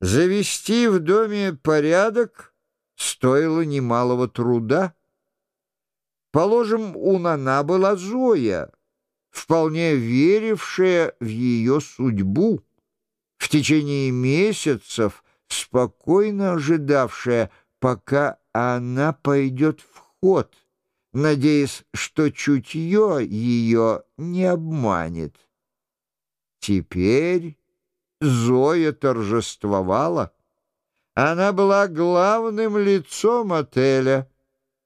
Завести в доме порядок стоило немалого труда. Положим, у Нана была Зоя, вполне верившая в ее судьбу, в течение месяцев спокойно ожидавшая, пока она пойдет в ход, надеясь, что чутье ее не обманет. Теперь Зоя торжествовала. Она была главным лицом отеля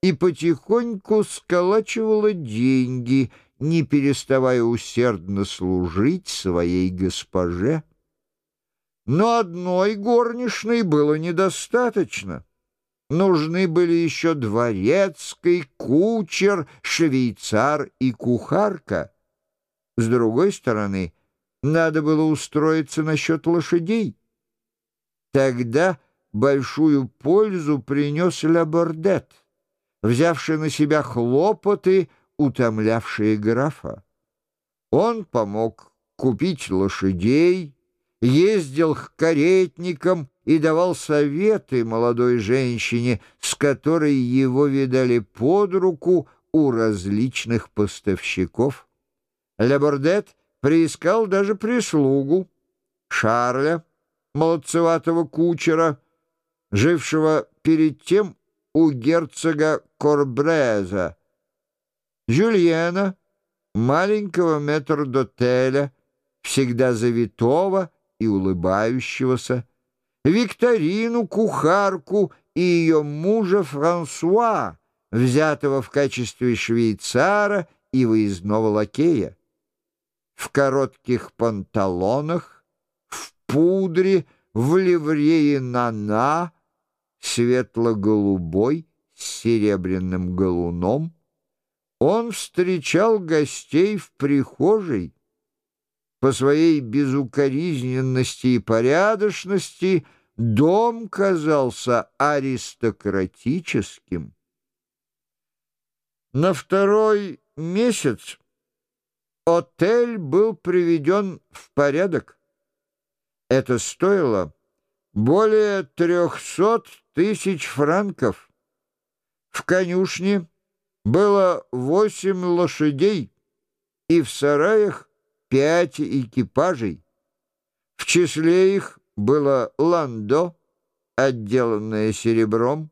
и потихоньку сколачивала деньги, не переставая усердно служить своей госпоже. Но одной горничной было недостаточно. Нужны были еще дворецкий, кучер, швейцар и кухарка. С другой стороны, надо было устроиться насчет лошадей. Тогда большую пользу принес Лабордет, взявший на себя хлопоты, утомлявшие графа. Он помог купить лошадей, ездил к каретникам и давал советы молодой женщине, с которой его видали под руку у различных поставщиков. Лабордет приискал даже прислугу, Шарля, молодцеватого кучера, жившего перед тем у герцога Корбреза, Жюльена, маленького метрдотеля, всегда завитого и улыбающегося, Викторину, кухарку и ее мужа Франсуа, взятого в качестве швейцара и выездного лакея в коротких панталонах, в пудре, в ливрее нана, светло-голубой, с серебряным галуном. Он встречал гостей в прихожей. По своей безукоризненности и порядочности дом казался аристократическим. На второй месяц Отель был приведен в порядок. Это стоило более трехсот тысяч франков. В конюшне было восемь лошадей и в сараях пять экипажей. В числе их было ландо, отделанное серебром,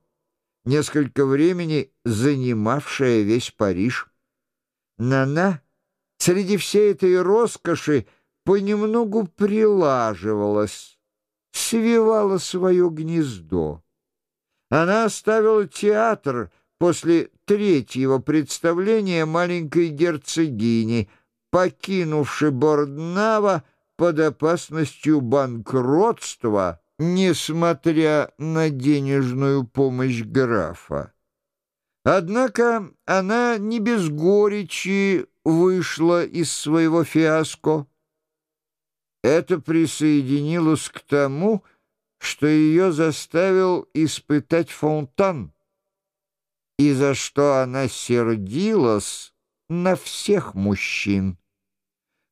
несколько времени занимавшее весь Париж. Нана среди всей этой роскоши понемногу прилаживалась, свивала свое гнездо. Она оставила театр после третьего представления маленькой герцогини, покинувши Борднава под опасностью банкротства, несмотря на денежную помощь графа. Однако она не без горечи вышла из своего фиаско. Это присоединилось к тому, что ее заставил испытать фонтан, и за что она сердилась на всех мужчин.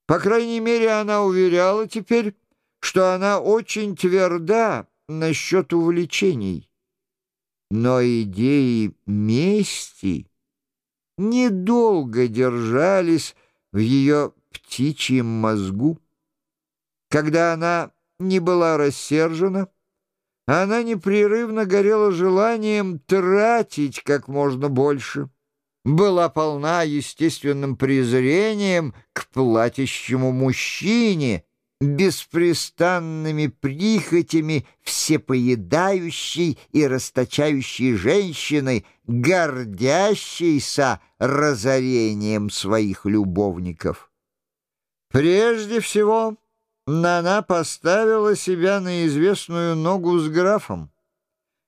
По крайней мере, она уверяла теперь, что она очень тверда насчет увлечений. Но идеи мести недолго держались в ее птичьем мозгу. Когда она не была рассержена, она непрерывно горела желанием тратить как можно больше, была полна естественным презрением к платящему мужчине, беспрестанными прихотями всепоедающей и расточающей женщины, гордящейся разорением своих любовников. Прежде всего, Нана поставила себя на известную ногу с графом.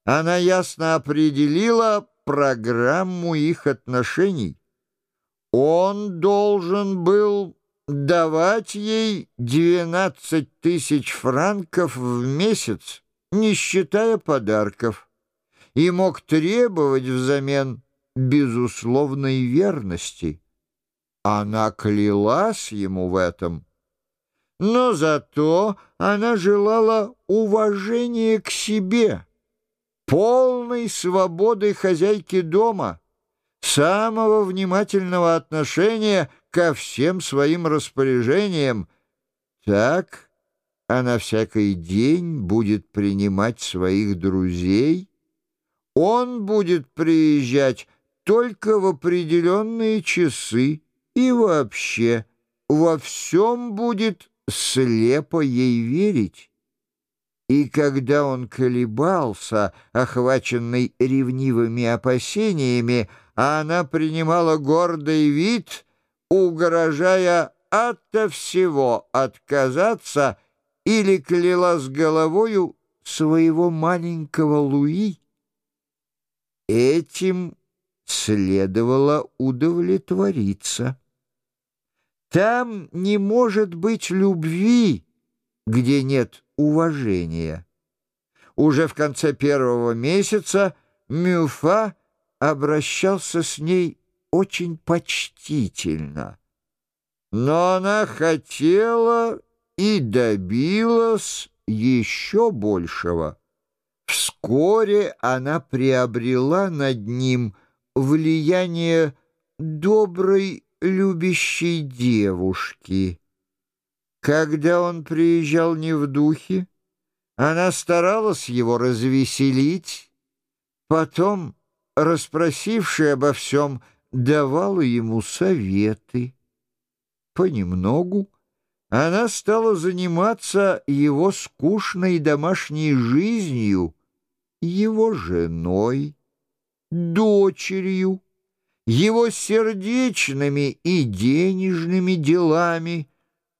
Она ясно определила программу их отношений. Он должен был давать ей 12 тысяч франков в месяц, не считая подарков, и мог требовать взамен безусловной верности. Она клялась ему в этом. но зато она желала уважения к себе, полной свободы хозяйки дома, самого внимательного отношения ко всем своим распоряжениям. Так она всякий день будет принимать своих друзей, он будет приезжать только в определенные часы и вообще во всем будет слепо ей верить. И когда он колебался, охваченный ревнивыми опасениями, а она принимала гордый вид, угрожая ото всего отказаться или кляла с головою своего маленького Луи, этим следовало удовлетвориться. Там не может быть любви, где нет уважения. Уже в конце первого месяца Мюфа обращался с ней очень почтительно. Но она хотела и добилась еще большего. Вскоре она приобрела над ним влияние доброй любящей девушки. Когда он приезжал не в духе, она старалась его развеселить, потом, расспросившая обо всем, давала ему советы. Понемногу она стала заниматься его скучной домашней жизнью, его женой, дочерью, его сердечными и денежными делами,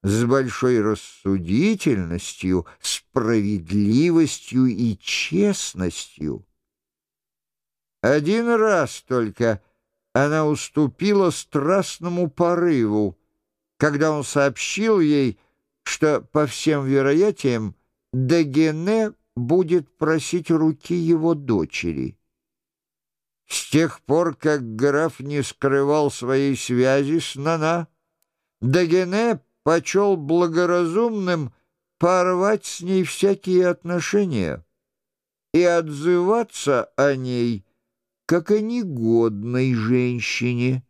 с большой рассудительностью, справедливостью и честностью. Один раз только она уступила страстному порыву, когда он сообщил ей, что, по всем вероятиям, Дагене будет просить руки его дочери. С тех пор, как граф не скрывал своей связи с Нана, Дагене почел благоразумным порвать с ней всякие отношения и отзываться о ней, как о негодной женщине,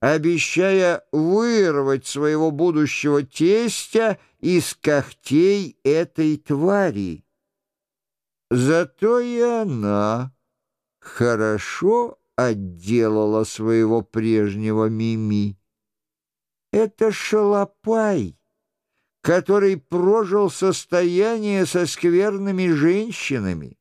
обещая вырвать своего будущего тестя из когтей этой твари. Зато и она хорошо отделала своего прежнего Мими. Это шалопай, который прожил состояние со скверными женщинами.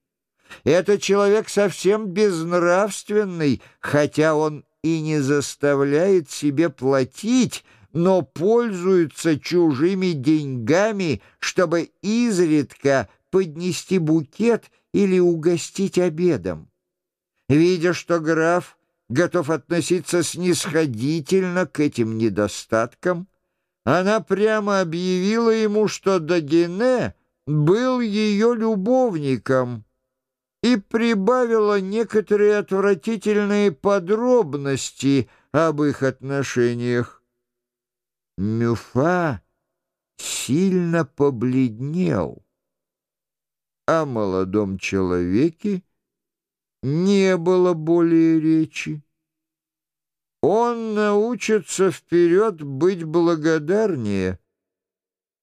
Это человек совсем безнравственный, хотя он и не заставляет себе платить, но пользуется чужими деньгами, чтобы изредка поднести букет или угостить обедом. Видя, что граф готов относиться снисходительно к этим недостаткам, она прямо объявила ему, что Дагене был ее любовником и прибавила некоторые отвратительные подробности об их отношениях. Мюфа сильно побледнел. О молодом человеке не было более речи. Он научится вперед быть благодарнее,